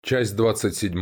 Часть 27.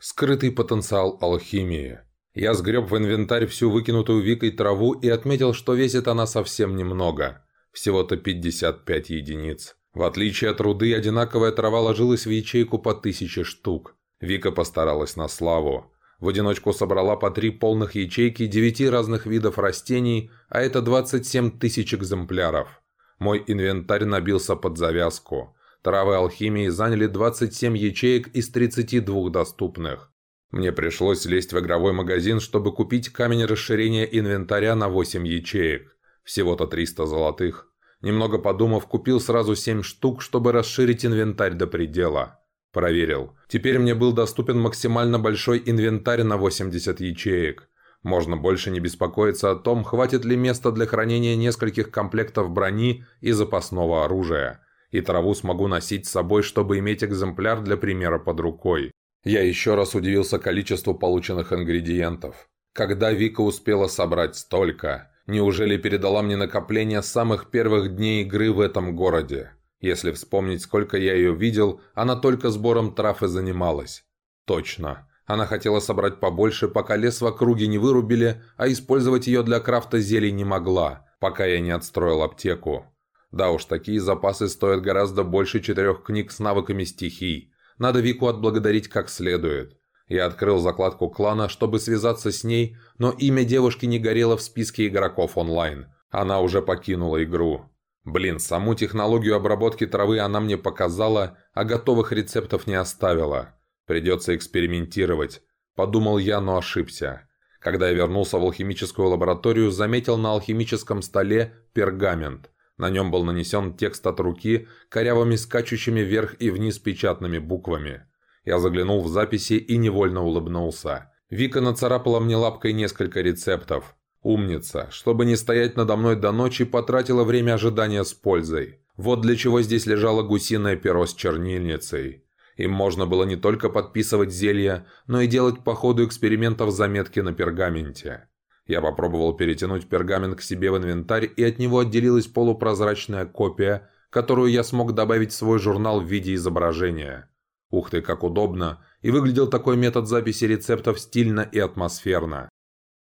Скрытый потенциал алхимии. Я сгреб в инвентарь всю выкинутую Викой траву и отметил, что весит она совсем немного. Всего-то 55 единиц. В отличие от руды, одинаковая трава ложилась в ячейку по тысяче штук. Вика постаралась на славу. В одиночку собрала по три полных ячейки девяти разных видов растений, а это 27 тысяч экземпляров. Мой инвентарь набился под завязку. Травы алхимии заняли 27 ячеек из 32 доступных. Мне пришлось лезть в игровой магазин, чтобы купить камень расширения инвентаря на 8 ячеек. Всего-то 300 золотых. Немного подумав, купил сразу 7 штук, чтобы расширить инвентарь до предела. Проверил. Теперь мне был доступен максимально большой инвентарь на 80 ячеек. Можно больше не беспокоиться о том, хватит ли места для хранения нескольких комплектов брони и запасного оружия и траву смогу носить с собой, чтобы иметь экземпляр для примера под рукой. Я еще раз удивился количеству полученных ингредиентов. Когда Вика успела собрать столько? Неужели передала мне накопление самых первых дней игры в этом городе? Если вспомнить, сколько я ее видел, она только сбором трав и занималась. Точно. Она хотела собрать побольше, пока лес в округе не вырубили, а использовать ее для крафта зелий не могла, пока я не отстроил аптеку. Да уж, такие запасы стоят гораздо больше четырех книг с навыками стихий. Надо Вику отблагодарить как следует. Я открыл закладку клана, чтобы связаться с ней, но имя девушки не горело в списке игроков онлайн. Она уже покинула игру. Блин, саму технологию обработки травы она мне показала, а готовых рецептов не оставила. Придется экспериментировать. Подумал я, но ошибся. Когда я вернулся в алхимическую лабораторию, заметил на алхимическом столе пергамент – на нем был нанесен текст от руки, корявыми скачущими вверх и вниз печатными буквами. Я заглянул в записи и невольно улыбнулся. Вика нацарапала мне лапкой несколько рецептов. Умница, чтобы не стоять надо мной до ночи, потратила время ожидания с пользой. Вот для чего здесь лежало гусиное перо с чернильницей. Им можно было не только подписывать зелья, но и делать по ходу экспериментов заметки на пергаменте. Я попробовал перетянуть пергамент к себе в инвентарь, и от него отделилась полупрозрачная копия, которую я смог добавить в свой журнал в виде изображения. Ух ты, как удобно! И выглядел такой метод записи рецептов стильно и атмосферно.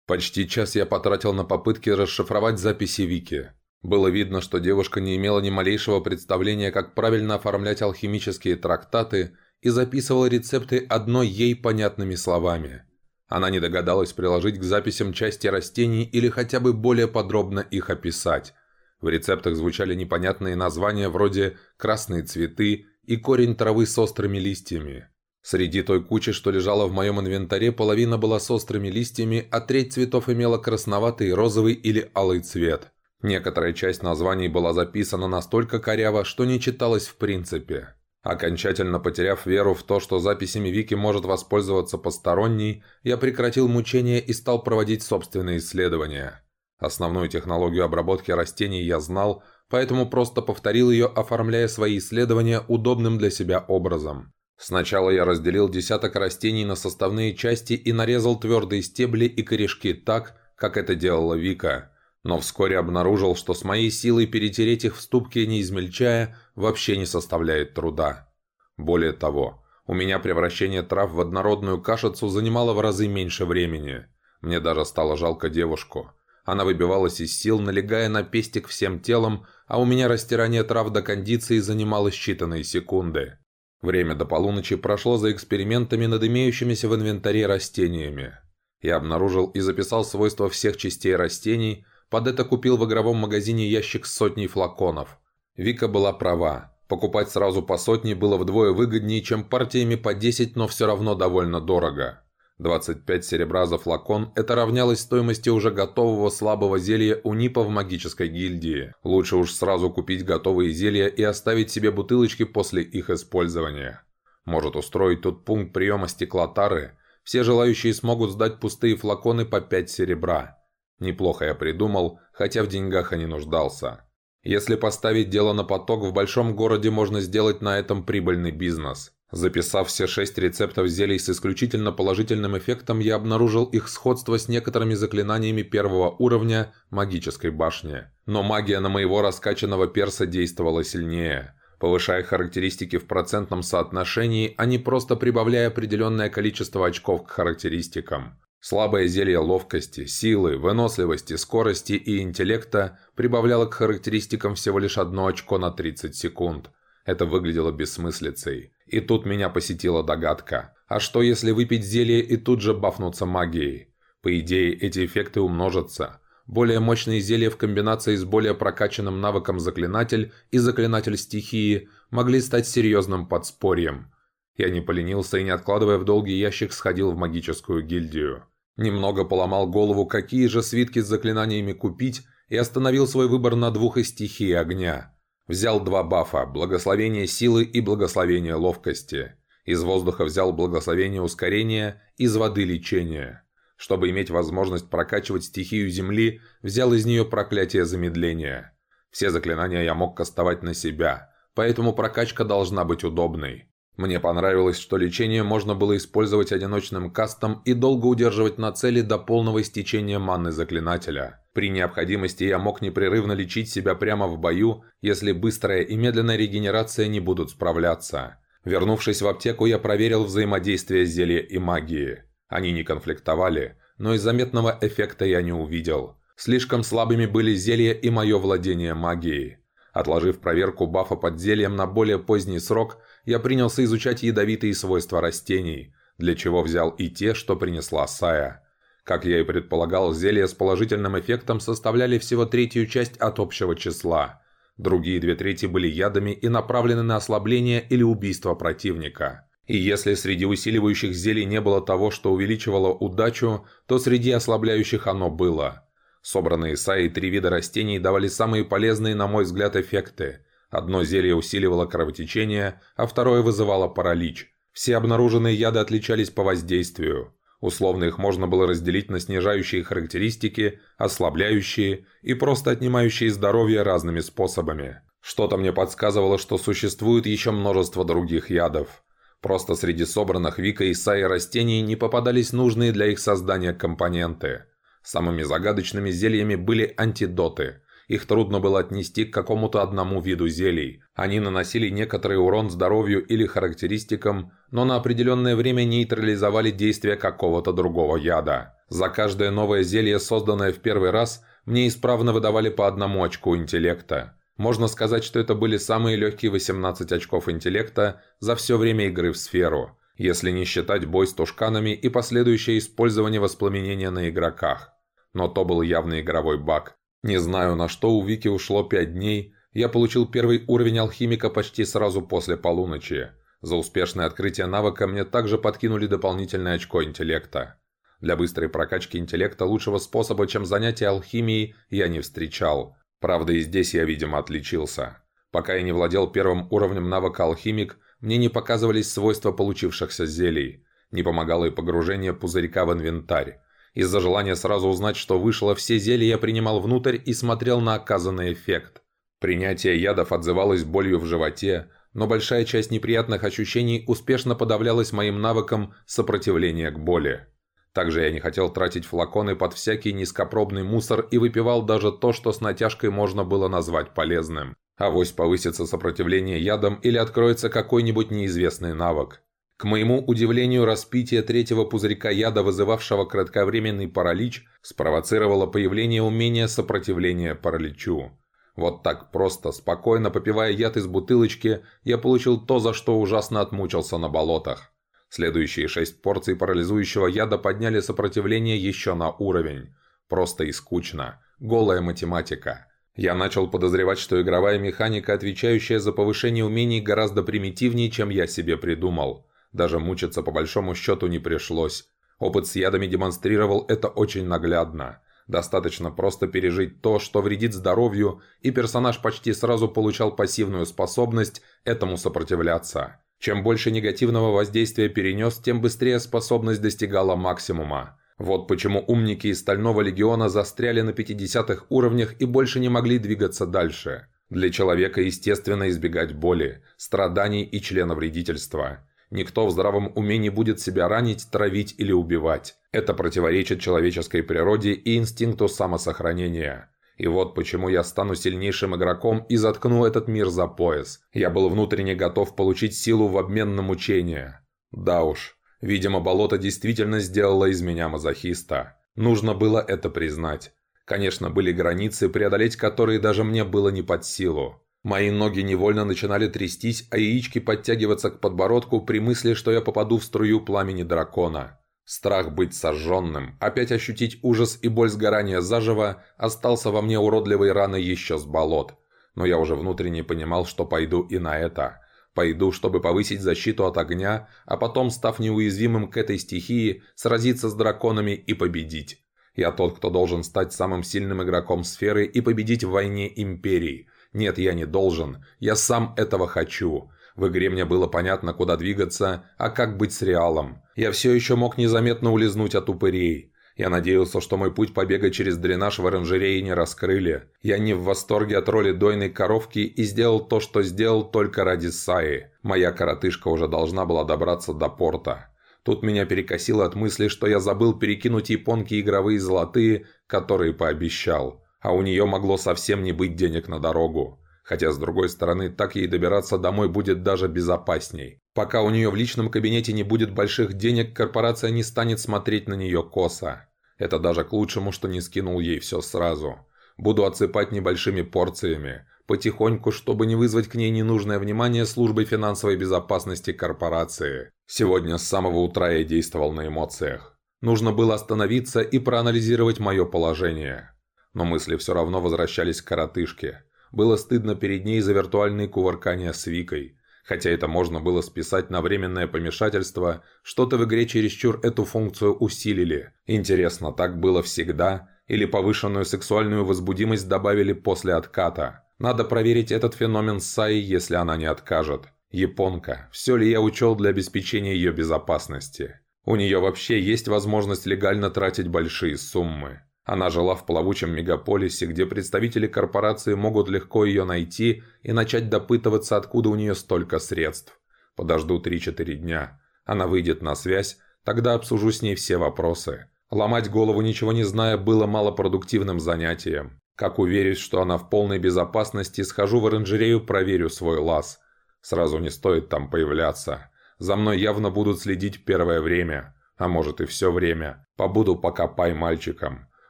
Почти час я потратил на попытки расшифровать записи Вики. Было видно, что девушка не имела ни малейшего представления, как правильно оформлять алхимические трактаты, и записывала рецепты одной ей понятными словами – она не догадалась приложить к записям части растений или хотя бы более подробно их описать. В рецептах звучали непонятные названия вроде «красные цветы» и «корень травы с острыми листьями». Среди той кучи, что лежала в моем инвентаре, половина была с острыми листьями, а треть цветов имела красноватый, розовый или алый цвет. Некоторая часть названий была записана настолько коряво, что не читалась в принципе. Окончательно потеряв веру в то, что записями Вики может воспользоваться посторонний, я прекратил мучения и стал проводить собственные исследования. Основную технологию обработки растений я знал, поэтому просто повторил ее, оформляя свои исследования удобным для себя образом. Сначала я разделил десяток растений на составные части и нарезал твердые стебли и корешки так, как это делала Вика. Но вскоре обнаружил, что с моей силой перетереть их в ступке, не измельчая, вообще не составляет труда. Более того, у меня превращение трав в однородную кашицу занимало в разы меньше времени. Мне даже стало жалко девушку. Она выбивалась из сил, налегая на пестик всем телом, а у меня растирание трав до кондиции занимало считанные секунды. Время до полуночи прошло за экспериментами над имеющимися в инвентаре растениями. Я обнаружил и записал свойства всех частей растений, под это купил в игровом магазине ящик с сотней флаконов. Вика была права. Покупать сразу по сотне было вдвое выгоднее, чем партиями по 10, но все равно довольно дорого. 25 серебра за флакон – это равнялось стоимости уже готового слабого зелья у Нипа в магической гильдии. Лучше уж сразу купить готовые зелья и оставить себе бутылочки после их использования. Может устроить тут пункт приема стеклотары. Все желающие смогут сдать пустые флаконы по 5 серебра. Неплохо я придумал, хотя в деньгах и не нуждался. Если поставить дело на поток, в большом городе можно сделать на этом прибыльный бизнес. Записав все шесть рецептов зелий с исключительно положительным эффектом, я обнаружил их сходство с некоторыми заклинаниями первого уровня магической башни. Но магия на моего раскачанного перса действовала сильнее. повышая характеристики в процентном соотношении, а не просто прибавляя определенное количество очков к характеристикам. Слабое зелье ловкости, силы, выносливости, скорости и интеллекта прибавляло к характеристикам всего лишь одно очко на 30 секунд. Это выглядело бессмыслицей. И тут меня посетила догадка. А что если выпить зелье и тут же бафнуться магией? По идее, эти эффекты умножатся. Более мощные зелья в комбинации с более прокачанным навыком заклинатель и заклинатель стихии могли стать серьезным подспорьем. Я не поленился и, не откладывая в долгий ящик, сходил в магическую гильдию. Немного поломал голову, какие же свитки с заклинаниями купить, и остановил свой выбор на двух из стихии огня. Взял два бафа – благословение силы и благословение ловкости. Из воздуха взял благословение ускорения, из воды лечения. Чтобы иметь возможность прокачивать стихию Земли, взял из нее проклятие замедления. Все заклинания я мог кастовать на себя, поэтому прокачка должна быть удобной. Мне понравилось, что лечение можно было использовать одиночным кастом и долго удерживать на цели до полного истечения маны заклинателя. При необходимости я мог непрерывно лечить себя прямо в бою, если быстрая и медленная регенерация не будут справляться. Вернувшись в аптеку, я проверил взаимодействие зелья и магии. Они не конфликтовали, но и заметного эффекта я не увидел. Слишком слабыми были зелья и мое владение магией. Отложив проверку бафа под зельем на более поздний срок, я принялся изучать ядовитые свойства растений, для чего взял и те, что принесла Сая. Как я и предполагал, зелья с положительным эффектом составляли всего третью часть от общего числа. Другие две трети были ядами и направлены на ослабление или убийство противника. И если среди усиливающих зелий не было того, что увеличивало удачу, то среди ослабляющих оно было. Собранные саи три вида растений давали самые полезные, на мой взгляд, эффекты. Одно зелье усиливало кровотечение, а второе вызывало паралич. Все обнаруженные яды отличались по воздействию. Условно их можно было разделить на снижающие характеристики, ослабляющие и просто отнимающие здоровье разными способами. Что-то мне подсказывало, что существует еще множество других ядов. Просто среди собранных Вика и Саи растений не попадались нужные для их создания компоненты. Самыми загадочными зельями были антидоты. Их трудно было отнести к какому-то одному виду зелий. Они наносили некоторый урон здоровью или характеристикам, но на определенное время нейтрализовали действие какого-то другого яда. За каждое новое зелье, созданное в первый раз, мне исправно выдавали по одному очку интеллекта. Можно сказать, что это были самые легкие 18 очков интеллекта за все время игры в сферу, если не считать бой с тушканами и последующее использование воспламенения на игроках. Но то был явный игровой баг. Не знаю, на что у Вики ушло 5 дней, я получил первый уровень алхимика почти сразу после полуночи. За успешное открытие навыка мне также подкинули дополнительное очко интеллекта. Для быстрой прокачки интеллекта лучшего способа, чем занятие алхимией, я не встречал – Правда, и здесь я, видимо, отличился. Пока я не владел первым уровнем навыка «Алхимик», мне не показывались свойства получившихся зелий. Не помогало и погружение пузырька в инвентарь. Из-за желания сразу узнать, что вышло, все зелья я принимал внутрь и смотрел на оказанный эффект. Принятие ядов отзывалось болью в животе, но большая часть неприятных ощущений успешно подавлялась моим навыком сопротивления к боли. Также я не хотел тратить флаконы под всякий низкопробный мусор и выпивал даже то, что с натяжкой можно было назвать полезным. Авось повысится сопротивление ядам или откроется какой-нибудь неизвестный навык. К моему удивлению, распитие третьего пузырька яда, вызывавшего кратковременный паралич, спровоцировало появление умения сопротивления параличу. Вот так просто, спокойно попивая яд из бутылочки, я получил то, за что ужасно отмучился на болотах. Следующие шесть порций парализующего яда подняли сопротивление еще на уровень. Просто и скучно. Голая математика. Я начал подозревать, что игровая механика, отвечающая за повышение умений, гораздо примитивнее, чем я себе придумал. Даже мучиться по большому счету не пришлось. Опыт с ядами демонстрировал это очень наглядно. Достаточно просто пережить то, что вредит здоровью, и персонаж почти сразу получал пассивную способность этому сопротивляться. Чем больше негативного воздействия перенес, тем быстрее способность достигала максимума. Вот почему умники из Стального Легиона застряли на 50-х уровнях и больше не могли двигаться дальше. Для человека естественно избегать боли, страданий и членовредительства. Никто в здравом уме не будет себя ранить, травить или убивать. Это противоречит человеческой природе и инстинкту самосохранения. И вот почему я стану сильнейшим игроком и заткну этот мир за пояс. Я был внутренне готов получить силу в обмен на мучение. Да уж, видимо, болото действительно сделало из меня мазохиста. Нужно было это признать. Конечно, были границы, преодолеть которые даже мне было не под силу. Мои ноги невольно начинали трястись, а яички подтягиваться к подбородку при мысли, что я попаду в струю пламени дракона. Страх быть сожженным, опять ощутить ужас и боль сгорания заживо, остался во мне уродливой раной еще с болот. Но я уже внутренне понимал, что пойду и на это. Пойду, чтобы повысить защиту от огня, а потом, став неуязвимым к этой стихии, сразиться с драконами и победить. Я тот, кто должен стать самым сильным игроком сферы и победить в войне империи. Нет, я не должен. Я сам этого хочу. В игре мне было понятно, куда двигаться, а как быть с Реалом. Я все еще мог незаметно улизнуть от упырей. Я надеялся, что мой путь побега через дренаж в оранжерее не раскрыли. Я не в восторге от роли дойной коровки и сделал то, что сделал только ради Саи. Моя коротышка уже должна была добраться до порта. Тут меня перекосило от мысли, что я забыл перекинуть японки игровые золотые, которые пообещал а у нее могло совсем не быть денег на дорогу. Хотя, с другой стороны, так ей добираться домой будет даже безопасней. Пока у нее в личном кабинете не будет больших денег, корпорация не станет смотреть на нее косо. Это даже к лучшему, что не скинул ей все сразу. Буду отсыпать небольшими порциями, потихоньку, чтобы не вызвать к ней ненужное внимание службы финансовой безопасности корпорации. Сегодня с самого утра я действовал на эмоциях. Нужно было остановиться и проанализировать мое положение. Но мысли все равно возвращались к коротышке. Было стыдно перед ней за виртуальные кувыркания с Викой. Хотя это можно было списать на временное помешательство, что-то в игре чересчур эту функцию усилили. Интересно, так было всегда? Или повышенную сексуальную возбудимость добавили после отката? Надо проверить этот феномен с Саей, если она не откажет. Японка. Все ли я учел для обеспечения ее безопасности? У нее вообще есть возможность легально тратить большие суммы. Она жила в плавучем мегаполисе, где представители корпорации могут легко ее найти и начать допытываться, откуда у нее столько средств. Подожду 3-4 дня. Она выйдет на связь, тогда обсужу с ней все вопросы. Ломать голову, ничего не зная, было малопродуктивным занятием. Как уверюсь, что она в полной безопасности, схожу в оранжерею, проверю свой лаз. Сразу не стоит там появляться. За мной явно будут следить первое время. А может и все время. Побуду пока пай мальчиком.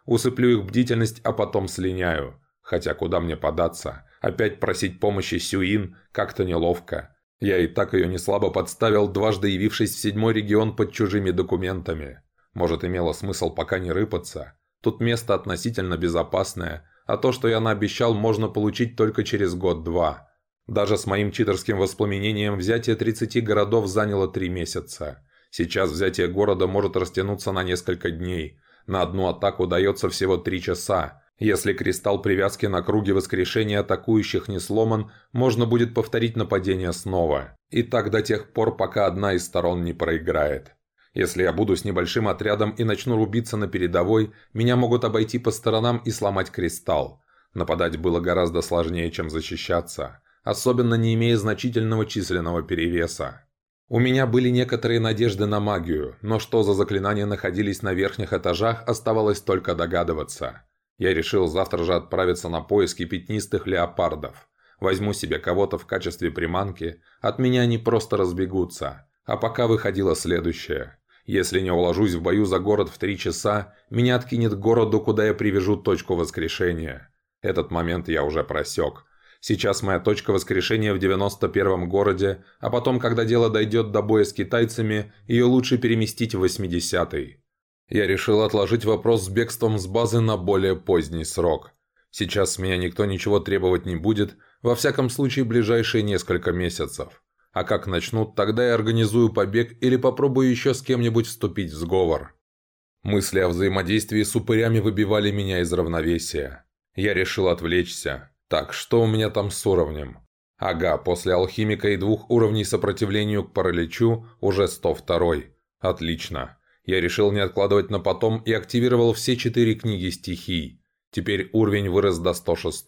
Усыплю их бдительность, а потом слиняю. Хотя куда мне податься? Опять просить помощи Сюин как-то неловко. Я и так ее неслабо подставил, дважды явившись в седьмой регион под чужими документами. Может, имело смысл пока не рыпаться. Тут место относительно безопасное, а то, что я наобещал, можно получить только через год-два. Даже с моим читерским воспламенением взятие 30 городов заняло 3 месяца. Сейчас взятие города может растянуться на несколько дней, на одну атаку дается всего 3 часа. Если кристалл привязки на круге воскрешения атакующих не сломан, можно будет повторить нападение снова. И так до тех пор, пока одна из сторон не проиграет. Если я буду с небольшим отрядом и начну рубиться на передовой, меня могут обойти по сторонам и сломать кристалл. Нападать было гораздо сложнее, чем защищаться, особенно не имея значительного численного перевеса. У меня были некоторые надежды на магию, но что за заклинания находились на верхних этажах, оставалось только догадываться. Я решил завтра же отправиться на поиски пятнистых леопардов. Возьму себе кого-то в качестве приманки, от меня они просто разбегутся. А пока выходило следующее. Если не уложусь в бою за город в три часа, меня откинет к городу, куда я привяжу точку воскрешения. Этот момент я уже просек – Сейчас моя точка воскрешения в 91-м городе, а потом, когда дело дойдет до боя с китайцами, ее лучше переместить в 80-й. Я решил отложить вопрос с бегством с базы на более поздний срок. Сейчас с меня никто ничего требовать не будет, во всяком случае ближайшие несколько месяцев. А как начнут, тогда я организую побег или попробую еще с кем-нибудь вступить в сговор. Мысли о взаимодействии с упырями выбивали меня из равновесия. Я решил отвлечься. Так, что у меня там с уровнем? Ага, после алхимика и двух уровней сопротивлению к параличу уже 102. Отлично. Я решил не откладывать на потом и активировал все четыре книги стихий. Теперь уровень вырос до 106.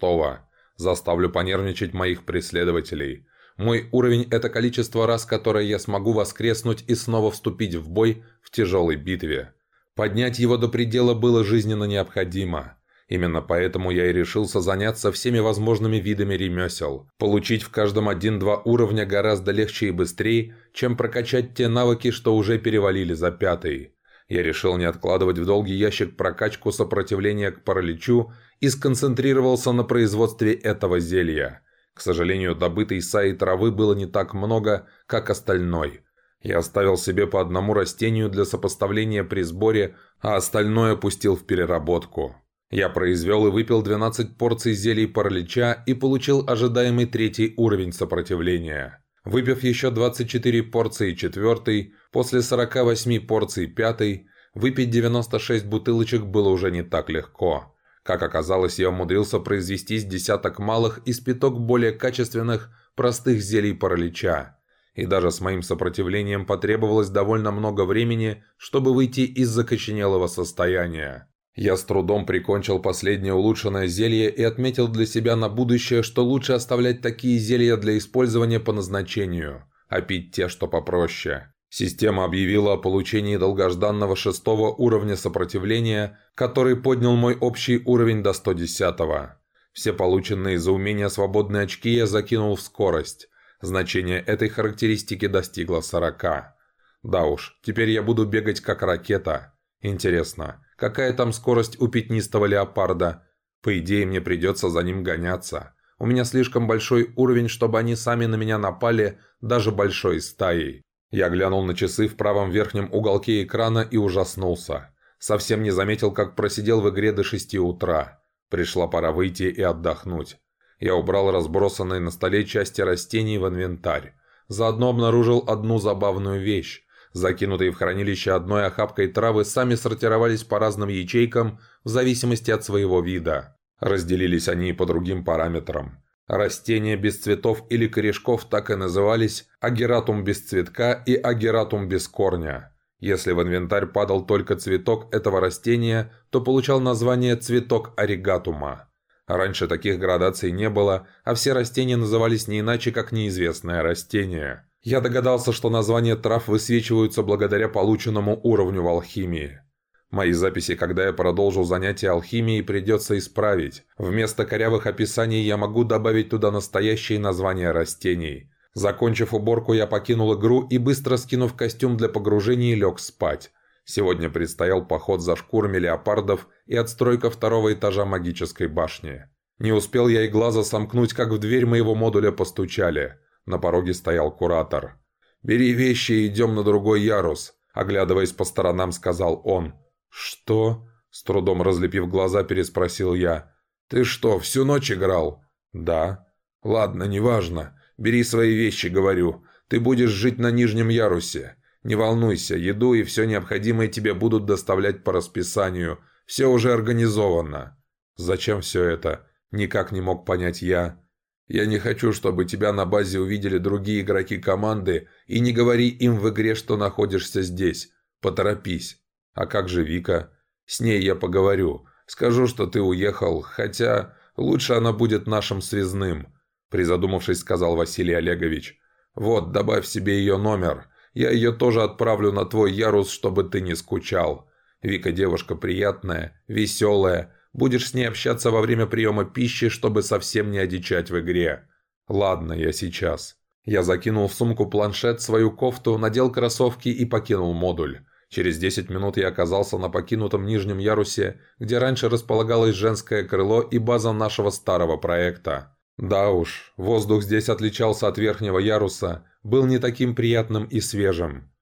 Заставлю понервничать моих преследователей. Мой уровень – это количество раз, которое я смогу воскреснуть и снова вступить в бой в тяжелой битве. Поднять его до предела было жизненно необходимо. Именно поэтому я и решился заняться всеми возможными видами ремесел. Получить в каждом один-два уровня гораздо легче и быстрее, чем прокачать те навыки, что уже перевалили за пятый. Я решил не откладывать в долгий ящик прокачку сопротивления к параличу и сконцентрировался на производстве этого зелья. К сожалению, добытой саи травы было не так много, как остальной. Я оставил себе по одному растению для сопоставления при сборе, а остальное пустил в переработку. Я произвел и выпил 12 порций зелий паралича и получил ожидаемый третий уровень сопротивления. Выпив еще 24 порции четвертый, после 48 порций пятый, выпить 96 бутылочек было уже не так легко. Как оказалось, я умудрился произвести с десяток малых и спиток более качественных, простых зелий паралича. И даже с моим сопротивлением потребовалось довольно много времени, чтобы выйти из закоченелого состояния. Я с трудом прикончил последнее улучшенное зелье и отметил для себя на будущее, что лучше оставлять такие зелья для использования по назначению, а пить те, что попроще. Система объявила о получении долгожданного шестого уровня сопротивления, который поднял мой общий уровень до 110 -го. Все полученные за умение свободные очки я закинул в скорость. Значение этой характеристики достигло 40. Да уж, теперь я буду бегать как ракета. Интересно, Какая там скорость у пятнистого леопарда? По идее, мне придется за ним гоняться. У меня слишком большой уровень, чтобы они сами на меня напали, даже большой стаей. Я глянул на часы в правом верхнем уголке экрана и ужаснулся. Совсем не заметил, как просидел в игре до 6 утра. Пришла пора выйти и отдохнуть. Я убрал разбросанные на столе части растений в инвентарь. Заодно обнаружил одну забавную вещь. Закинутые в хранилище одной охапкой травы сами сортировались по разным ячейкам в зависимости от своего вида. Разделились они по другим параметрам. Растения без цветов или корешков так и назывались агератум без цветка и агератум без корня. Если в инвентарь падал только цветок этого растения, то получал название цветок оригатума. Раньше таких градаций не было, а все растения назывались не иначе, как неизвестное растение. Я догадался, что названия трав высвечиваются благодаря полученному уровню в алхимии. Мои записи, когда я продолжу занятия алхимией, придется исправить. Вместо корявых описаний я могу добавить туда настоящие названия растений. Закончив уборку, я покинул игру и, быстро скинув костюм для погружения, лег спать. Сегодня предстоял поход за шкурами леопардов и отстройка второго этажа магической башни. Не успел я и глаза сомкнуть, как в дверь моего модуля постучали – на пороге стоял куратор. «Бери вещи и идем на другой ярус», – оглядываясь по сторонам, сказал он. «Что?» – с трудом разлепив глаза, переспросил я. «Ты что, всю ночь играл?» «Да». «Ладно, неважно. Бери свои вещи, говорю. Ты будешь жить на нижнем ярусе. Не волнуйся, еду и все необходимое тебе будут доставлять по расписанию. Все уже организовано». «Зачем все это?» – никак не мог понять я. Я не хочу, чтобы тебя на базе увидели другие игроки команды, и не говори им в игре, что находишься здесь. Поторопись. А как же Вика? С ней я поговорю. Скажу, что ты уехал, хотя лучше она будет нашим связным», призадумавшись, сказал Василий Олегович. «Вот, добавь себе ее номер. Я ее тоже отправлю на твой ярус, чтобы ты не скучал. Вика девушка приятная, веселая, Будешь с ней общаться во время приема пищи, чтобы совсем не одичать в игре. Ладно, я сейчас. Я закинул в сумку планшет, свою кофту, надел кроссовки и покинул модуль. Через 10 минут я оказался на покинутом нижнем ярусе, где раньше располагалось женское крыло и база нашего старого проекта. Да уж, воздух здесь отличался от верхнего яруса, был не таким приятным и свежим.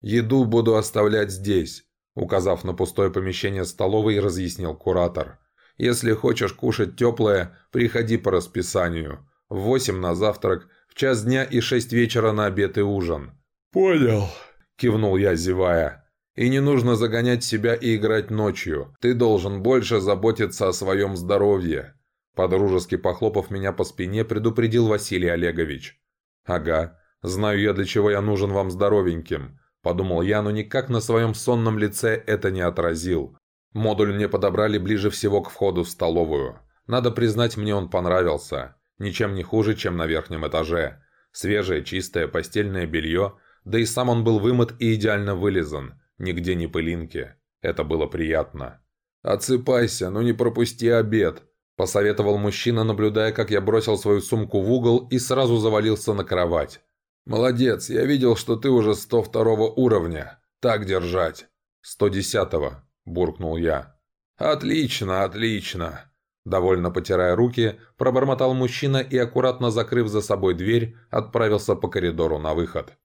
«Еду буду оставлять здесь», указав на пустое помещение столовой, разъяснил куратор. Если хочешь кушать теплое, приходи по расписанию. В восемь на завтрак, в час дня и шесть вечера на обед и ужин». «Понял», – кивнул я, зевая. «И не нужно загонять себя и играть ночью. Ты должен больше заботиться о своем здоровье». Подружески похлопав меня по спине, предупредил Василий Олегович. «Ага, знаю я, для чего я нужен вам здоровеньким», – подумал я, но никак на своем сонном лице это не отразил. Модуль мне подобрали ближе всего к входу в столовую. Надо признать, мне он понравился. Ничем не хуже, чем на верхнем этаже. Свежее, чистое постельное белье, да и сам он был вымыт и идеально вылизан. Нигде не пылинки. Это было приятно. «Отсыпайся, но не пропусти обед», – посоветовал мужчина, наблюдая, как я бросил свою сумку в угол и сразу завалился на кровать. «Молодец, я видел, что ты уже 102 уровня. Так держать». «110-го», – буркнул я. «Отлично, отлично!» Довольно потирая руки, пробормотал мужчина и, аккуратно закрыв за собой дверь, отправился по коридору на выход.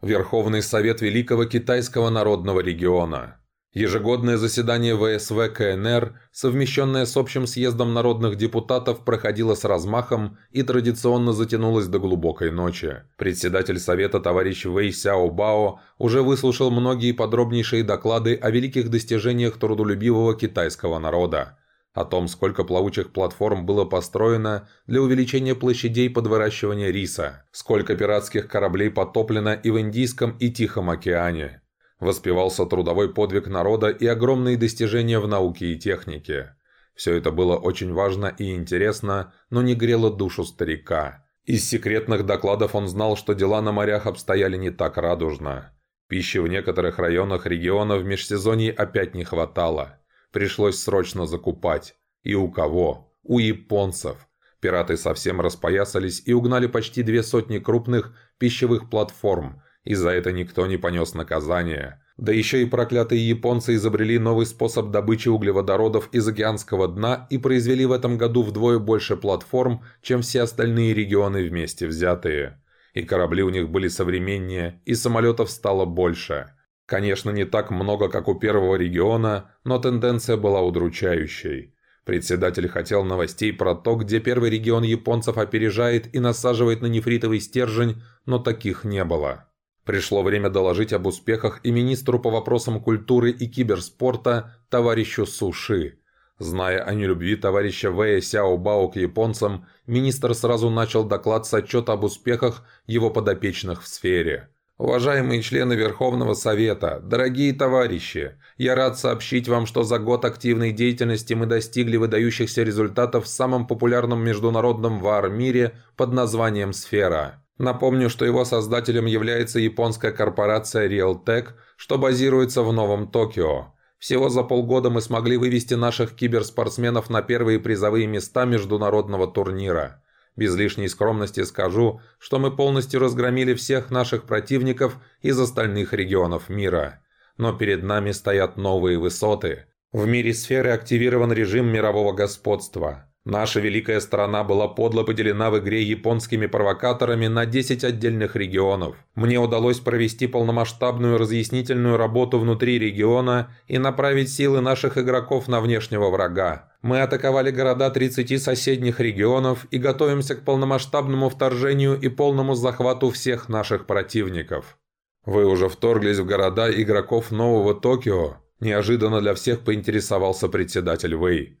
Верховный Совет Великого Китайского Народного Региона. Ежегодное заседание ВСВ КНР, совмещенное с общим съездом народных депутатов, проходило с размахом и традиционно затянулось до глубокой ночи. Председатель Совета товарищ Вэй Сяо Бао уже выслушал многие подробнейшие доклады о великих достижениях трудолюбивого китайского народа. О том, сколько плавучих платформ было построено для увеличения площадей под выращивание риса, сколько пиратских кораблей потоплено и в Индийском и Тихом океане – Воспевался трудовой подвиг народа и огромные достижения в науке и технике. Все это было очень важно и интересно, но не грело душу старика. Из секретных докладов он знал, что дела на морях обстояли не так радужно. Пищи в некоторых районах региона в межсезонье опять не хватало. Пришлось срочно закупать. И у кого? У японцев. Пираты совсем распоясались и угнали почти две сотни крупных пищевых платформ, и за это никто не понес наказания. Да еще и проклятые японцы изобрели новый способ добычи углеводородов из океанского дна и произвели в этом году вдвое больше платформ, чем все остальные регионы вместе взятые. И корабли у них были современнее, и самолетов стало больше. Конечно, не так много, как у первого региона, но тенденция была удручающей. Председатель хотел новостей про то, где первый регион японцев опережает и насаживает на нефритовый стержень, но таких не было. Пришло время доложить об успехах и министру по вопросам культуры и киберспорта товарищу Суши. Зная о нелюбви товарища Вэя Сяо Бао к японцам, министр сразу начал доклад с отчета об успехах его подопечных в сфере. Уважаемые члены Верховного Совета, дорогие товарищи, я рад сообщить вам, что за год активной деятельности мы достигли выдающихся результатов в самом популярном международном вар-мире под названием «Сфера». Напомню, что его создателем является японская корпорация Realtek, что базируется в Новом Токио. Всего за полгода мы смогли вывести наших киберспортсменов на первые призовые места международного турнира. Без лишней скромности скажу, что мы полностью разгромили всех наших противников из остальных регионов мира. Но перед нами стоят новые высоты. В мире сферы активирован режим мирового господства. Наша великая страна была подло поделена в игре японскими провокаторами на 10 отдельных регионов. Мне удалось провести полномасштабную разъяснительную работу внутри региона и направить силы наших игроков на внешнего врага. Мы атаковали города 30 соседних регионов и готовимся к полномасштабному вторжению и полному захвату всех наших противников. Вы уже вторглись в города игроков Нового Токио? Неожиданно для всех поинтересовался председатель Вэй.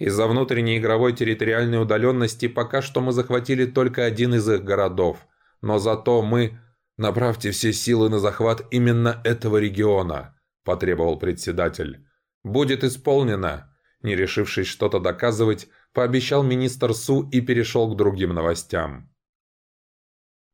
Из-за внутренней игровой территориальной удаленности пока что мы захватили только один из их городов. Но зато мы... Направьте все силы на захват именно этого региона, потребовал председатель. Будет исполнено. Не решившись что-то доказывать, пообещал министр Су и перешел к другим новостям.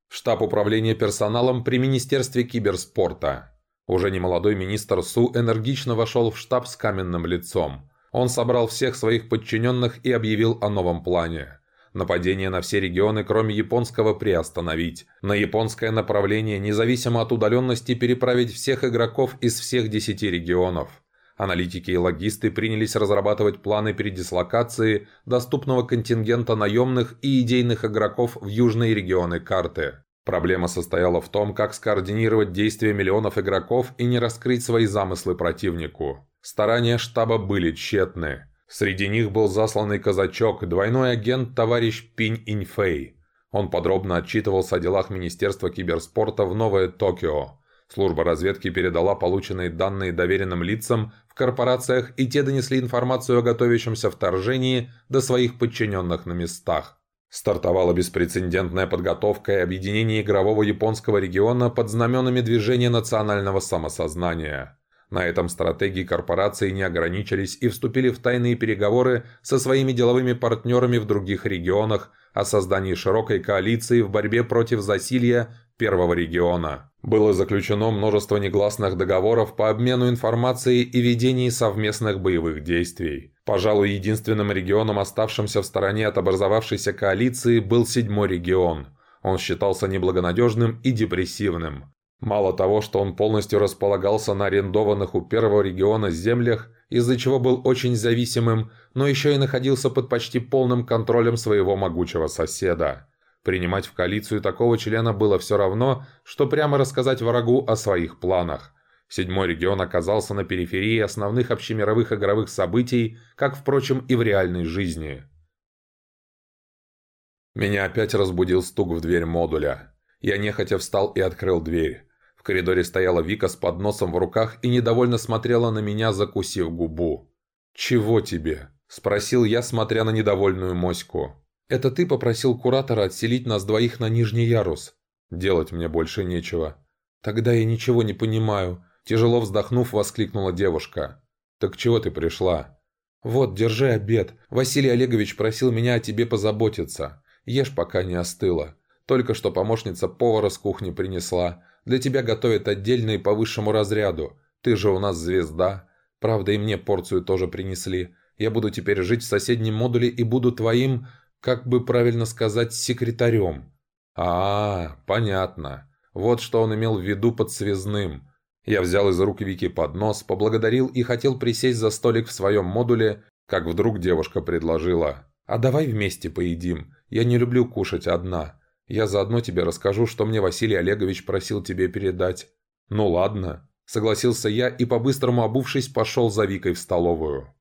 Штаб управления персоналом при Министерстве киберспорта. Уже немолодой министр Су энергично вошел в штаб с каменным лицом. Он собрал всех своих подчиненных и объявил о новом плане. Нападение на все регионы, кроме японского, приостановить. На японское направление, независимо от удаленности, переправить всех игроков из всех десяти регионов. Аналитики и логисты принялись разрабатывать планы передислокации доступного контингента наемных и идейных игроков в южные регионы карты. Проблема состояла в том, как скоординировать действия миллионов игроков и не раскрыть свои замыслы противнику. Старания штаба были тщетны. Среди них был засланный казачок, двойной агент товарищ Пинь Иньфэй. Он подробно отчитывался о делах Министерства киберспорта в Новое Токио. Служба разведки передала полученные данные доверенным лицам в корпорациях, и те донесли информацию о готовящемся вторжении до своих подчиненных на местах. Стартовала беспрецедентная подготовка и объединение игрового японского региона под знаменами движения национального самосознания. На этом стратегии корпорации не ограничились и вступили в тайные переговоры со своими деловыми партнерами в других регионах о создании широкой коалиции в борьбе против засилья первого региона. Было заключено множество негласных договоров по обмену информацией и ведении совместных боевых действий. Пожалуй, единственным регионом, оставшимся в стороне от образовавшейся коалиции, был седьмой регион. Он считался неблагонадежным и депрессивным. Мало того, что он полностью располагался на арендованных у первого региона землях, из-за чего был очень зависимым, но еще и находился под почти полным контролем своего могучего соседа. Принимать в коалицию такого члена было все равно, что прямо рассказать врагу о своих планах. Седьмой регион оказался на периферии основных общемировых игровых событий, как, впрочем, и в реальной жизни. Меня опять разбудил стук в дверь модуля. Я нехотя встал и открыл дверь. В коридоре стояла Вика с подносом в руках и недовольно смотрела на меня, закусив губу. «Чего тебе?» – спросил я, смотря на недовольную моську. «Это ты попросил куратора отселить нас двоих на нижний ярус?» «Делать мне больше нечего». «Тогда я ничего не понимаю», – тяжело вздохнув, воскликнула девушка. «Так чего ты пришла?» «Вот, держи обед. Василий Олегович просил меня о тебе позаботиться. Ешь, пока не остыло. Только что помощница повара с кухни принесла. Для тебя готовят отдельно и по высшему разряду. Ты же у нас звезда. Правда, и мне порцию тоже принесли. Я буду теперь жить в соседнем модуле и буду твоим как бы правильно сказать, секретарем. А, понятно. Вот что он имел в виду под связным. Я взял из рук Вики поднос, поблагодарил и хотел присесть за столик в своем модуле, как вдруг девушка предложила. «А давай вместе поедим. Я не люблю кушать одна. Я заодно тебе расскажу, что мне Василий Олегович просил тебе передать». «Ну ладно», – согласился я и, по-быстрому обувшись, пошел за Викой в столовую.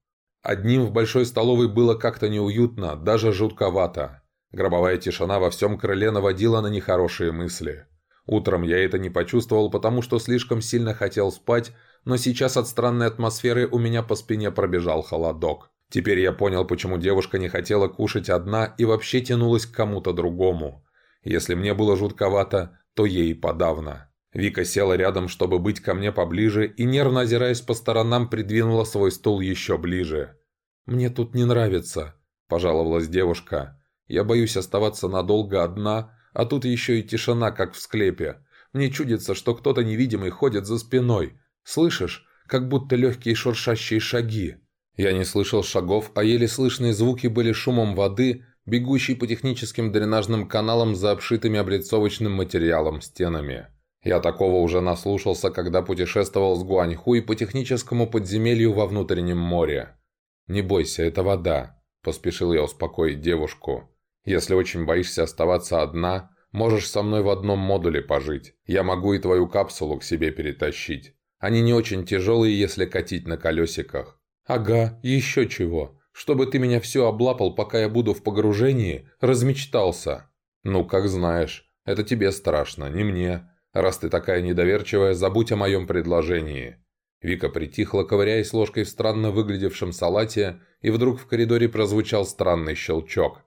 Одним в большой столовой было как-то неуютно, даже жутковато. Гробовая тишина во всем крыле наводила на нехорошие мысли. Утром я это не почувствовал, потому что слишком сильно хотел спать, но сейчас от странной атмосферы у меня по спине пробежал холодок. Теперь я понял, почему девушка не хотела кушать одна и вообще тянулась к кому-то другому. Если мне было жутковато, то ей подавно. Вика села рядом, чтобы быть ко мне поближе, и, нервно озираясь по сторонам, придвинула свой стул еще ближе. «Мне тут не нравится», – пожаловалась девушка. «Я боюсь оставаться надолго одна, а тут еще и тишина, как в склепе. Мне чудится, что кто-то невидимый ходит за спиной. Слышишь? Как будто легкие шуршащие шаги». Я не слышал шагов, а еле слышные звуки были шумом воды, бегущей по техническим дренажным каналам за обшитыми облицовочным материалом стенами. Я такого уже наслушался, когда путешествовал с Гуаньхуй по техническому подземелью во внутреннем море. «Не бойся, это вода», – поспешил я успокоить девушку. «Если очень боишься оставаться одна, можешь со мной в одном модуле пожить. Я могу и твою капсулу к себе перетащить. Они не очень тяжелые, если катить на колесиках». «Ага, еще чего. Чтобы ты меня все облапал, пока я буду в погружении, размечтался». «Ну, как знаешь. Это тебе страшно, не мне. «Раз ты такая недоверчивая, забудь о моем предложении». Вика притихла, ковыряясь ложкой в странно выглядевшем салате, и вдруг в коридоре прозвучал странный щелчок.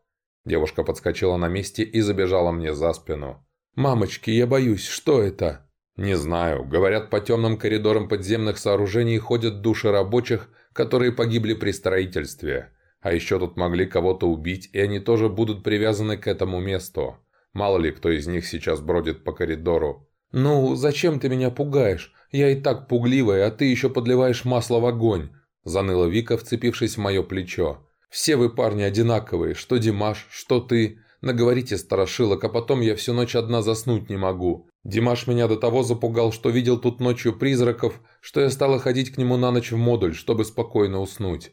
Девушка подскочила на месте и забежала мне за спину. «Мамочки, я боюсь, что это?» «Не знаю. Говорят, по темным коридорам подземных сооружений ходят души рабочих, которые погибли при строительстве. А еще тут могли кого-то убить, и они тоже будут привязаны к этому месту. Мало ли, кто из них сейчас бродит по коридору. «Ну, зачем ты меня пугаешь? Я и так пугливая, а ты еще подливаешь масло в огонь», – заныла Вика, вцепившись в мое плечо. «Все вы парни одинаковые, что Димаш, что ты. Наговорите старошилок, а потом я всю ночь одна заснуть не могу. Димаш меня до того запугал, что видел тут ночью призраков, что я стала ходить к нему на ночь в модуль, чтобы спокойно уснуть.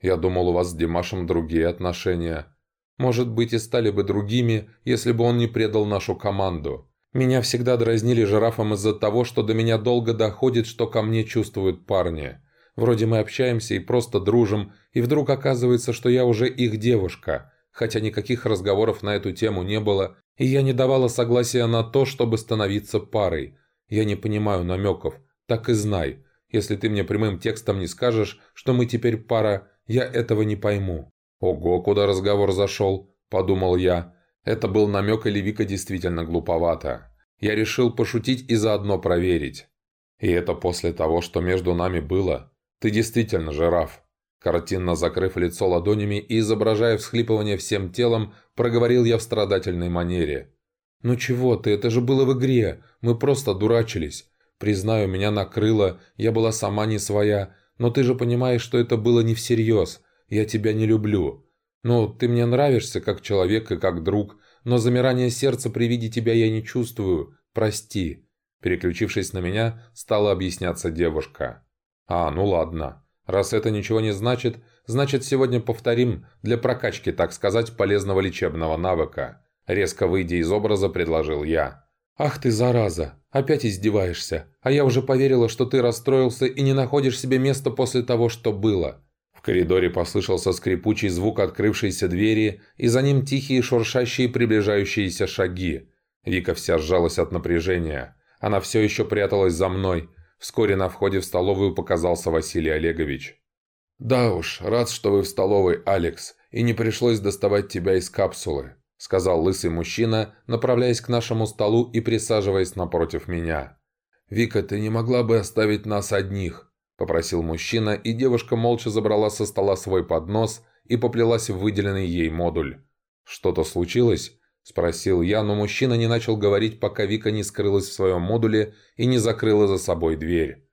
Я думал, у вас с Димашем другие отношения. Может быть, и стали бы другими, если бы он не предал нашу команду». Меня всегда дразнили жирафом из-за того, что до меня долго доходит, что ко мне чувствуют парни. Вроде мы общаемся и просто дружим, и вдруг оказывается, что я уже их девушка, хотя никаких разговоров на эту тему не было, и я не давала согласия на то, чтобы становиться парой. Я не понимаю намеков, так и знай. Если ты мне прямым текстом не скажешь, что мы теперь пара, я этого не пойму». «Ого, куда разговор зашел», – подумал я. Это был намек, или Вика действительно глуповата. Я решил пошутить и заодно проверить. И это после того, что между нами было. Ты действительно жираф. Картинно закрыв лицо ладонями и изображая всхлипывание всем телом, проговорил я в страдательной манере. «Ну чего ты, это же было в игре. Мы просто дурачились. Признаю, меня накрыло, я была сама не своя. Но ты же понимаешь, что это было не всерьез. Я тебя не люблю. Ну, ты мне нравишься как человек и как друг, но замирание сердца при виде тебя я не чувствую. Прости». Переключившись на меня, стала объясняться девушка. «А, ну ладно. Раз это ничего не значит, значит сегодня повторим для прокачки, так сказать, полезного лечебного навыка». Резко выйдя из образа, предложил я. «Ах ты, зараза! Опять издеваешься! А я уже поверила, что ты расстроился и не находишь себе места после того, что было!» В коридоре послышался скрипучий звук открывшейся двери, и за ним тихие шуршащие приближающиеся шаги. Вика вся сжалась от напряжения. Она все еще пряталась за мной. Вскоре на входе в столовую показался Василий Олегович. «Да уж, рад, что вы в столовой, Алекс, и не пришлось доставать тебя из капсулы», сказал лысый мужчина, направляясь к нашему столу и присаживаясь напротив меня. «Вика, ты не могла бы оставить нас одних?» Попросил мужчина, и девушка молча забрала со стола свой поднос и поплелась в выделенный ей модуль. «Что-то случилось?» – спросил я, но мужчина не начал говорить, пока Вика не скрылась в своем модуле и не закрыла за собой дверь.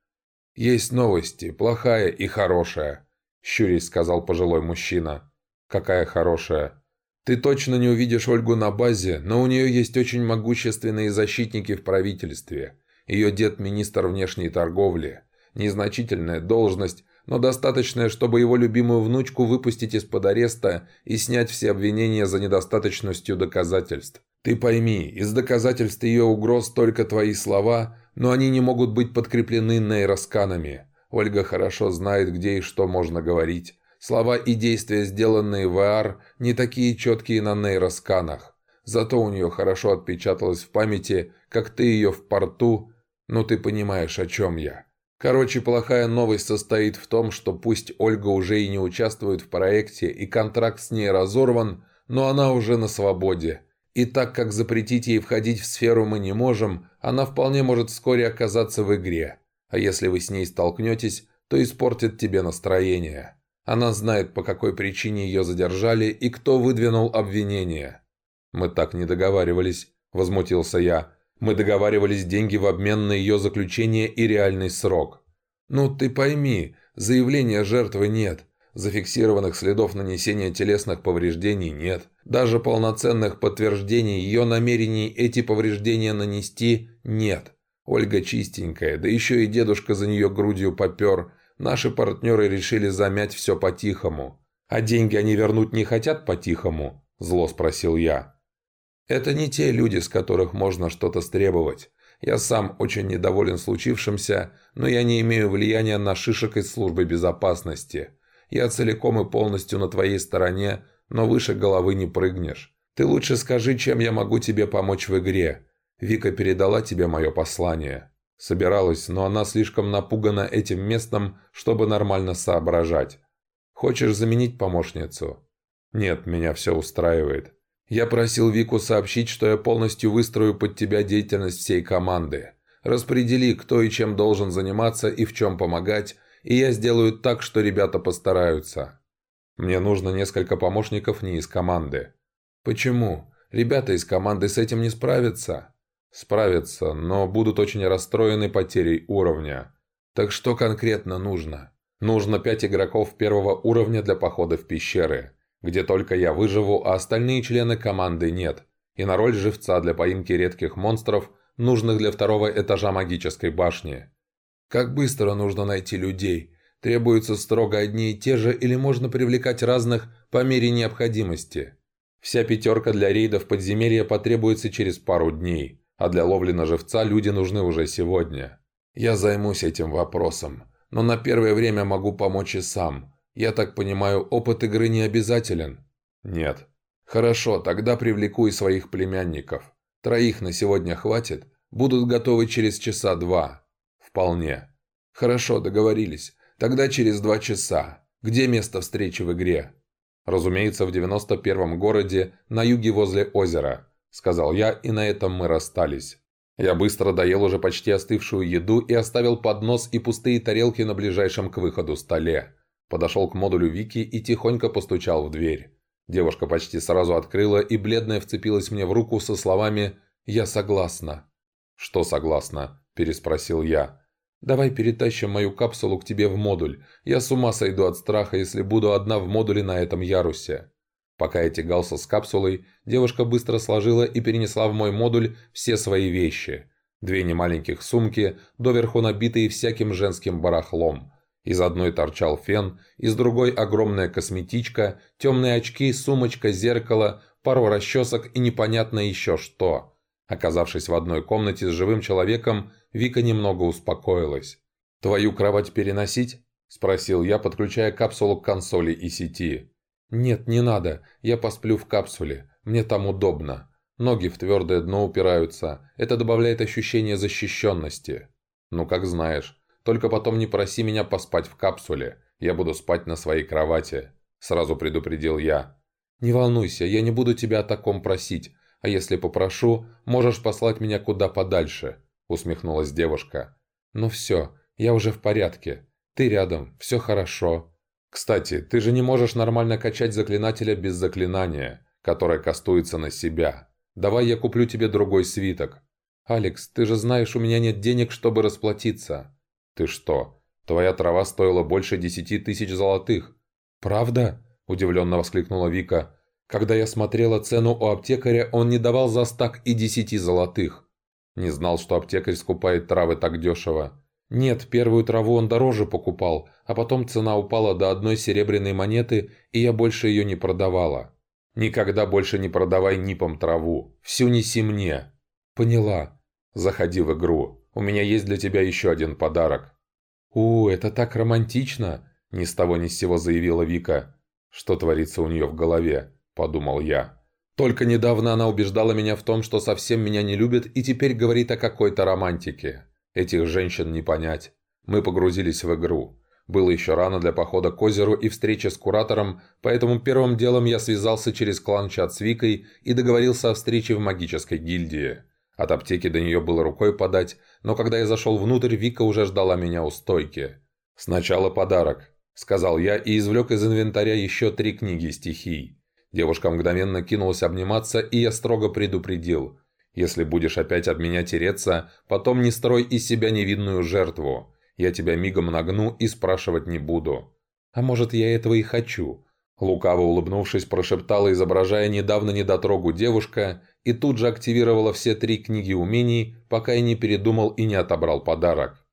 «Есть новости, плохая и хорошая», – щурясь сказал пожилой мужчина. «Какая хорошая?» «Ты точно не увидишь Ольгу на базе, но у нее есть очень могущественные защитники в правительстве. Ее дед – министр внешней торговли. Незначительная должность, но достаточная, чтобы его любимую внучку выпустить из-под ареста и снять все обвинения за недостаточностью доказательств. Ты пойми, из доказательств ее угроз только твои слова, но они не могут быть подкреплены нейросканами. Ольга хорошо знает, где и что можно говорить. Слова и действия, сделанные в АР, не такие четкие на нейросканах. Зато у нее хорошо отпечаталось в памяти, как ты ее в порту, но ты понимаешь, о чем я. Короче, плохая новость состоит в том, что пусть Ольга уже и не участвует в проекте, и контракт с ней разорван, но она уже на свободе. И так как запретить ей входить в сферу мы не можем, она вполне может вскоре оказаться в игре. А если вы с ней столкнетесь, то испортит тебе настроение. Она знает, по какой причине ее задержали и кто выдвинул обвинение. «Мы так не договаривались», – возмутился я. Мы договаривались деньги в обмен на ее заключение и реальный срок. Ну, ты пойми, заявления жертвы нет. Зафиксированных следов нанесения телесных повреждений нет. Даже полноценных подтверждений ее намерений эти повреждения нанести нет. Ольга чистенькая, да еще и дедушка за нее грудью попер. Наши партнеры решили замять все по-тихому. «А деньги они вернуть не хотят по-тихому?» – зло спросил я. Это не те люди, с которых можно что-то стребовать. Я сам очень недоволен случившимся, но я не имею влияния на шишек из службы безопасности. Я целиком и полностью на твоей стороне, но выше головы не прыгнешь. Ты лучше скажи, чем я могу тебе помочь в игре. Вика передала тебе мое послание. Собиралась, но она слишком напугана этим местом, чтобы нормально соображать. Хочешь заменить помощницу? Нет, меня все устраивает. Я просил Вику сообщить, что я полностью выстрою под тебя деятельность всей команды. Распредели, кто и чем должен заниматься и в чем помогать, и я сделаю так, что ребята постараются. Мне нужно несколько помощников не из команды. Почему? Ребята из команды с этим не справятся? Справятся, но будут очень расстроены потерей уровня. Так что конкретно нужно? Нужно пять игроков первого уровня для похода в пещеры где только я выживу, а остальные члены команды нет, и на роль живца для поимки редких монстров, нужных для второго этажа магической башни. Как быстро нужно найти людей? Требуются строго одни и те же или можно привлекать разных по мере необходимости? Вся пятерка для рейдов подземелья потребуется через пару дней, а для ловли на живца люди нужны уже сегодня. Я займусь этим вопросом, но на первое время могу помочь и сам – я так понимаю, опыт игры не обязателен? Нет. Хорошо, тогда привлеку и своих племянников. Троих на сегодня хватит? Будут готовы через часа два. Вполне. Хорошо, договорились. Тогда через два часа. Где место встречи в игре? Разумеется, в 91-м городе, на юге возле озера, сказал я, и на этом мы расстались. Я быстро доел уже почти остывшую еду и оставил поднос и пустые тарелки на ближайшем к выходу столе. Подошел к модулю Вики и тихонько постучал в дверь. Девушка почти сразу открыла и бледная вцепилась мне в руку со словами «Я согласна». «Что согласна?» – переспросил я. «Давай перетащим мою капсулу к тебе в модуль. Я с ума сойду от страха, если буду одна в модуле на этом ярусе». Пока я тягался с капсулой, девушка быстро сложила и перенесла в мой модуль все свои вещи. Две немаленьких сумки, доверху набитые всяким женским барахлом. Из одной торчал фен, из другой огромная косметичка, темные очки, сумочка, зеркало, пару расчесок и непонятно еще что. Оказавшись в одной комнате с живым человеком, Вика немного успокоилась. «Твою кровать переносить?» – спросил я, подключая капсулу к консоли и сети. «Нет, не надо. Я посплю в капсуле. Мне там удобно. Ноги в твердое дно упираются. Это добавляет ощущение защищенности». «Ну, как знаешь. Только потом не проси меня поспать в капсуле. Я буду спать на своей кровати», – сразу предупредил я. «Не волнуйся, я не буду тебя о таком просить. А если попрошу, можешь послать меня куда подальше», – усмехнулась девушка. «Ну все, я уже в порядке. Ты рядом, все хорошо». Кстати, ты же не можешь нормально качать заклинателя без заклинания, которое кастуется на себя. Давай я куплю тебе другой свиток. Алекс, ты же знаешь, у меня нет денег, чтобы расплатиться. Ты что? Твоя трава стоила больше десяти тысяч золотых. Правда? Удивленно воскликнула Вика. Когда я смотрела цену у аптекаря, он не давал за стак и десяти золотых. Не знал, что аптекарь скупает травы так дешево. Нет, первую траву он дороже покупал, а потом цена упала до одной серебряной монеты, и я больше ее не продавала. Никогда больше не продавай нипом траву. Всю неси мне. Поняла. Заходи в игру. У меня есть для тебя еще один подарок. У, это так романтично, ни с того ни с сего заявила Вика. Что творится у нее в голове, подумал я. Только недавно она убеждала меня в том, что совсем меня не любит, и теперь говорит о какой-то романтике. Этих женщин не понять. Мы погрузились в игру. Было еще рано для похода к озеру и встречи с куратором, поэтому первым делом я связался через клан-чат с Викой и договорился о встрече в магической гильдии. От аптеки до нее было рукой подать, но когда я зашел внутрь, Вика уже ждала меня у стойки. «Сначала подарок», — сказал я и извлек из инвентаря еще три книги стихий. Девушка мгновенно кинулась обниматься, и я строго предупредил. Если будешь опять об меня тереться, потом не строй из себя невидную жертву. Я тебя мигом нагну и спрашивать не буду». «А может, я этого и хочу?» Лукаво улыбнувшись, прошептала, изображая недавно недотрогу девушка, и тут же активировала все три книги умений, пока я не передумал и не отобрал подарок.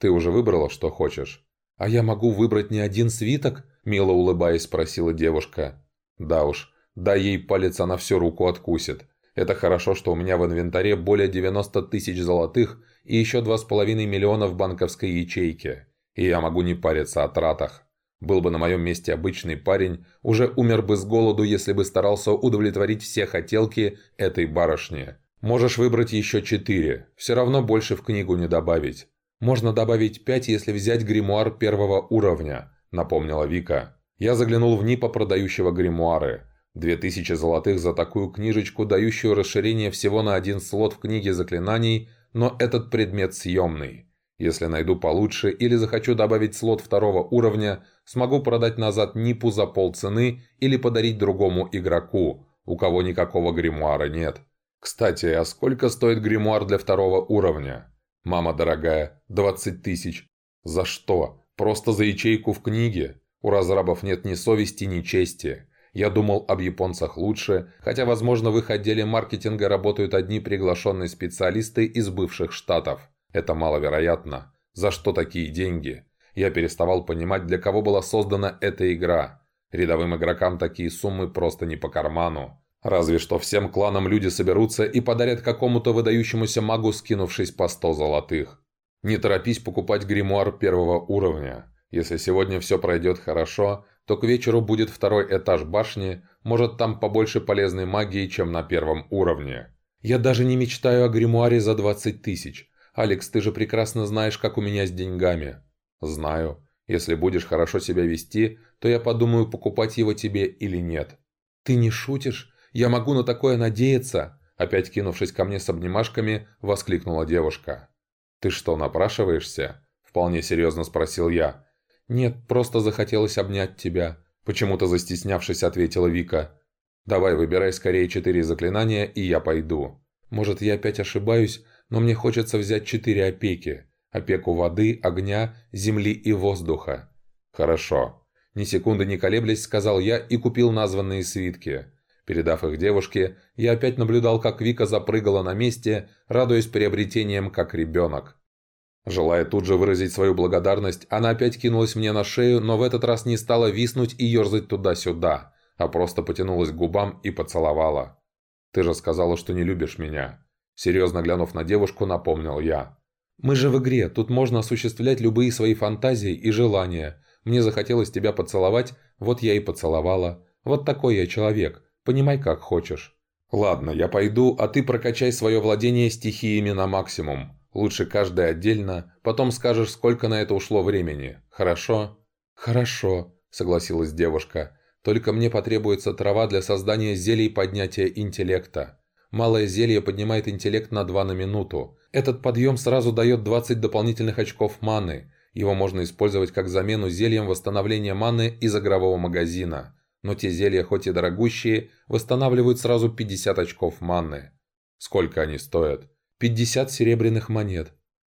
«Ты уже выбрала, что хочешь?» «А я могу выбрать не один свиток?» – мило улыбаясь, спросила девушка. «Да уж, дай ей палец, она всю руку откусит. Это хорошо, что у меня в инвентаре более 90 тысяч золотых и еще 2,5 миллиона в банковской ячейке. И я могу не париться о тратах. Был бы на моем месте обычный парень, уже умер бы с голоду, если бы старался удовлетворить все хотелки этой барышни. Можешь выбрать еще четыре, все равно больше в книгу не добавить. Можно добавить пять, если взять гримуар первого уровня, напомнила Вика. Я заглянул в НИПа продающего гримуары. Две тысячи золотых за такую книжечку, дающую расширение всего на один слот в книге заклинаний, но этот предмет съемный. Если найду получше или захочу добавить слот второго уровня, смогу продать назад Нипу за полцены или подарить другому игроку, у кого никакого гримуара нет. Кстати, а сколько стоит гримуар для второго уровня? Мама дорогая, 20 тысяч. За что? Просто за ячейку в книге? У разрабов нет ни совести, ни чести. Я думал об японцах лучше, хотя, возможно, в их отделе маркетинга работают одни приглашенные специалисты из бывших штатов. Это маловероятно. За что такие деньги? Я переставал понимать, для кого была создана эта игра. Рядовым игрокам такие суммы просто не по карману. Разве что всем кланам люди соберутся и подарят какому-то выдающемуся магу, скинувшись по 100 золотых. Не торопись покупать гримуар первого уровня. Если сегодня все пройдет хорошо, то к вечеру будет второй этаж башни, может там побольше полезной магии, чем на первом уровне. Я даже не мечтаю о гримуаре за 20 тысяч. Алекс, ты же прекрасно знаешь, как у меня с деньгами. Знаю. Если будешь хорошо себя вести, то я подумаю, покупать его тебе или нет. Ты не шутишь? Я могу на такое надеяться? Опять кинувшись ко мне с обнимашками, воскликнула девушка. «Ты что, напрашиваешься?» – вполне серьезно спросил я. «Нет, просто захотелось обнять тебя», – почему-то застеснявшись, ответила Вика. «Давай, выбирай скорее четыре заклинания, и я пойду». Может, я опять ошибаюсь, но мне хочется взять четыре опеки. Опеку воды, огня, земли и воздуха. Хорошо. Ни секунды не колеблясь, сказал я и купил названные свитки. Передав их девушке, я опять наблюдал, как Вика запрыгала на месте, радуясь приобретением как ребенок. Желая тут же выразить свою благодарность, она опять кинулась мне на шею, но в этот раз не стала виснуть и ерзать туда-сюда, а просто потянулась к губам и поцеловала. «Ты же сказала, что не любишь меня». Серьезно глянув на девушку, напомнил я. «Мы же в игре, тут можно осуществлять любые свои фантазии и желания. Мне захотелось тебя поцеловать, вот я и поцеловала. Вот такой я человек, понимай как хочешь». «Ладно, я пойду, а ты прокачай свое владение стихиями на максимум. Лучше каждая отдельно, потом скажешь, сколько на это ушло времени. Хорошо?» «Хорошо», — согласилась девушка. «Только мне потребуется трава для создания зелий поднятия интеллекта. Малое зелье поднимает интеллект на 2 на минуту. Этот подъем сразу дает 20 дополнительных очков маны. Его можно использовать как замену зельем восстановления маны из игрового магазина. Но те зелья, хоть и дорогущие, восстанавливают сразу 50 очков маны. Сколько они стоят? 50 серебряных монет.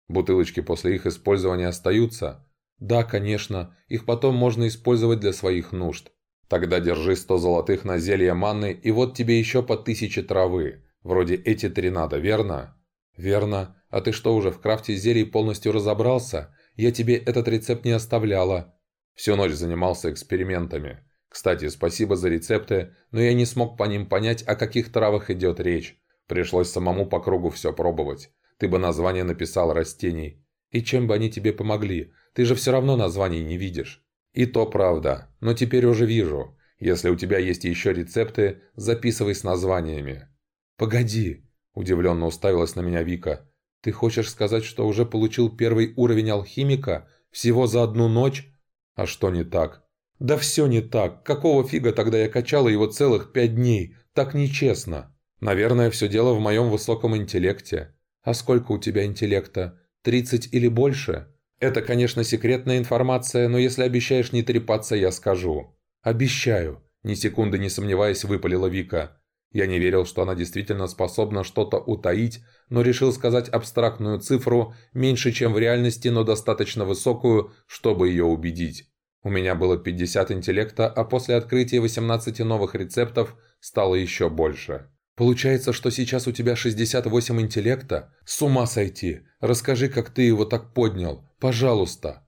Бутылочки после их использования остаются? Да, конечно. Их потом можно использовать для своих нужд. Тогда держи 100 золотых на зелье манны, и вот тебе еще по тысяче травы. Вроде эти три надо, верно?» «Верно. А ты что, уже в крафте зелий полностью разобрался? Я тебе этот рецепт не оставляла». Всю ночь занимался экспериментами. Кстати, спасибо за рецепты, но я не смог по ним понять, о каких травах идет речь. Пришлось самому по кругу все пробовать. Ты бы название написал растений. И чем бы они тебе помогли? Ты же все равно названий не видишь. «И то правда, но теперь уже вижу. Если у тебя есть еще рецепты, записывай с названиями». «Погоди», – удивленно уставилась на меня Вика. «Ты хочешь сказать, что уже получил первый уровень алхимика? Всего за одну ночь?» «А что не так?» «Да все не так. Какого фига тогда я качала его целых пять дней? Так нечестно». «Наверное, все дело в моем высоком интеллекте». «А сколько у тебя интеллекта? Тридцать или больше?» Это, конечно, секретная информация, но если обещаешь не трепаться, я скажу». «Обещаю», – ни секунды не сомневаясь, выпалила Вика. Я не верил, что она действительно способна что-то утаить, но решил сказать абстрактную цифру, меньше, чем в реальности, но достаточно высокую, чтобы ее убедить. У меня было 50 интеллекта, а после открытия 18 новых рецептов стало еще больше. Получается, что сейчас у тебя 68 интеллекта? С ума сойти! Расскажи, как ты его так поднял. Пожалуйста!»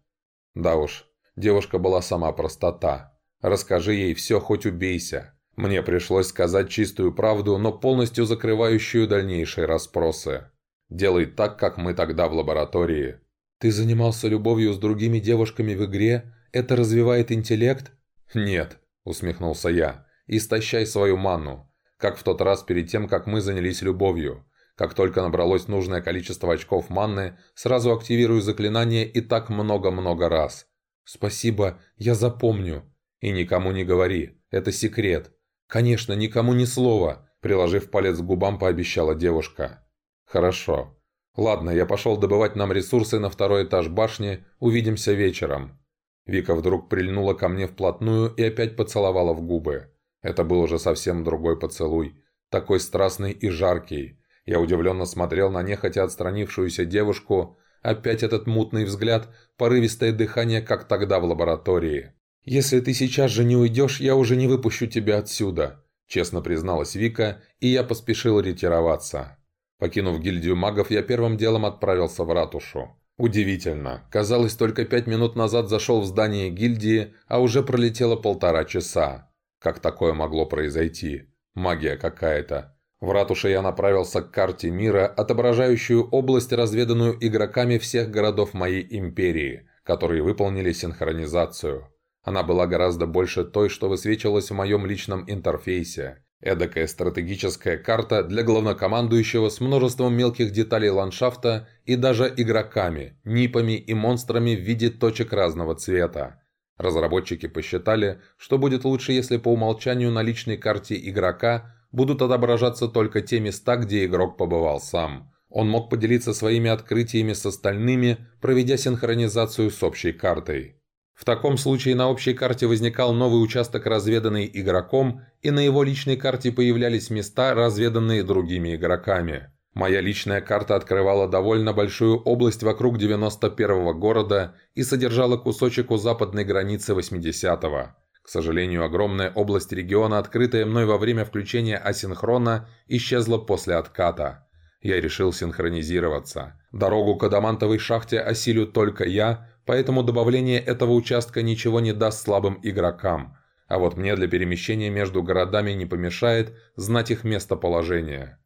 Да уж, девушка была сама простота. Расскажи ей все, хоть убейся. Мне пришлось сказать чистую правду, но полностью закрывающую дальнейшие расспросы. Делай так, как мы тогда в лаборатории. Ты занимался любовью с другими девушками в игре? Это развивает интеллект? Нет, усмехнулся я. Истощай свою ману как в тот раз перед тем, как мы занялись любовью. Как только набралось нужное количество очков манны, сразу активирую заклинание и так много-много раз. «Спасибо, я запомню». «И никому не говори, это секрет». «Конечно, никому ни слова», – приложив палец к губам, пообещала девушка. «Хорошо. Ладно, я пошел добывать нам ресурсы на второй этаж башни, увидимся вечером». Вика вдруг прильнула ко мне вплотную и опять поцеловала в губы. Это был уже совсем другой поцелуй, такой страстный и жаркий. Я удивленно смотрел на нехотя отстранившуюся девушку, опять этот мутный взгляд, порывистое дыхание, как тогда в лаборатории. «Если ты сейчас же не уйдешь, я уже не выпущу тебя отсюда», честно призналась Вика, и я поспешил ретироваться. Покинув гильдию магов, я первым делом отправился в ратушу. Удивительно. Казалось, только пять минут назад зашел в здание гильдии, а уже пролетело полтора часа. Как такое могло произойти? Магия какая-то. В ратуше я направился к карте мира, отображающую область, разведанную игроками всех городов моей империи, которые выполнили синхронизацию. Она была гораздо больше той, что высвечивалась в моем личном интерфейсе. Эдакая стратегическая карта для главнокомандующего с множеством мелких деталей ландшафта и даже игроками, нипами и монстрами в виде точек разного цвета. Разработчики посчитали, что будет лучше, если по умолчанию на личной карте игрока будут отображаться только те места, где игрок побывал сам. Он мог поделиться своими открытиями с остальными, проведя синхронизацию с общей картой. В таком случае на общей карте возникал новый участок, разведанный игроком, и на его личной карте появлялись места, разведанные другими игроками. Моя личная карта открывала довольно большую область вокруг 91-го города и содержала кусочек у западной границы 80-го. К сожалению, огромная область региона, открытая мной во время включения асинхрона, исчезла после отката. Я решил синхронизироваться. Дорогу к адамантовой шахте осилю только я, поэтому добавление этого участка ничего не даст слабым игрокам. А вот мне для перемещения между городами не помешает знать их местоположение.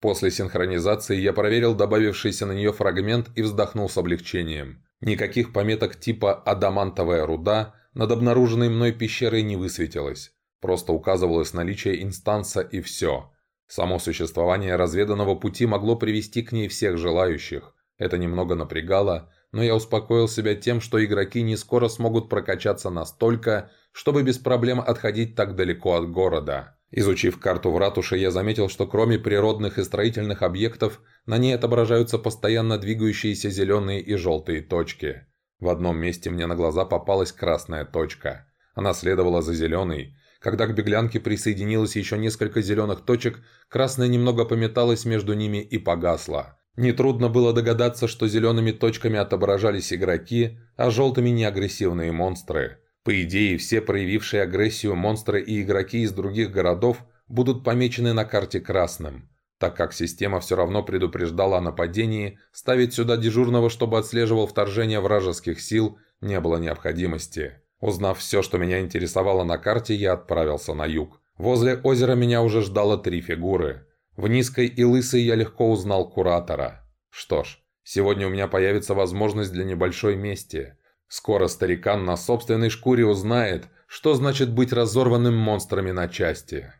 После синхронизации я проверил добавившийся на нее фрагмент и вздохнул с облегчением. Никаких пометок типа «адамантовая руда» над обнаруженной мной пещерой не высветилось. Просто указывалось наличие инстанса и все. Само существование разведанного пути могло привести к ней всех желающих. Это немного напрягало, но я успокоил себя тем, что игроки не скоро смогут прокачаться настолько, чтобы без проблем отходить так далеко от города. Изучив карту в ратуше, я заметил, что кроме природных и строительных объектов, на ней отображаются постоянно двигающиеся зеленые и желтые точки. В одном месте мне на глаза попалась красная точка. Она следовала за зеленой. Когда к беглянке присоединилось еще несколько зеленых точек, красная немного пометалась между ними и погасла. Нетрудно было догадаться, что зелеными точками отображались игроки, а желтыми неагрессивные монстры – по идее, все проявившие агрессию монстры и игроки из других городов будут помечены на карте красным. Так как система все равно предупреждала о нападении, ставить сюда дежурного, чтобы отслеживал вторжение вражеских сил, не было необходимости. Узнав все, что меня интересовало на карте, я отправился на юг. Возле озера меня уже ждало три фигуры. В низкой и лысой я легко узнал Куратора. Что ж, сегодня у меня появится возможность для небольшой мести. Скоро старикан на собственной шкуре узнает, что значит быть разорванным монстрами на части.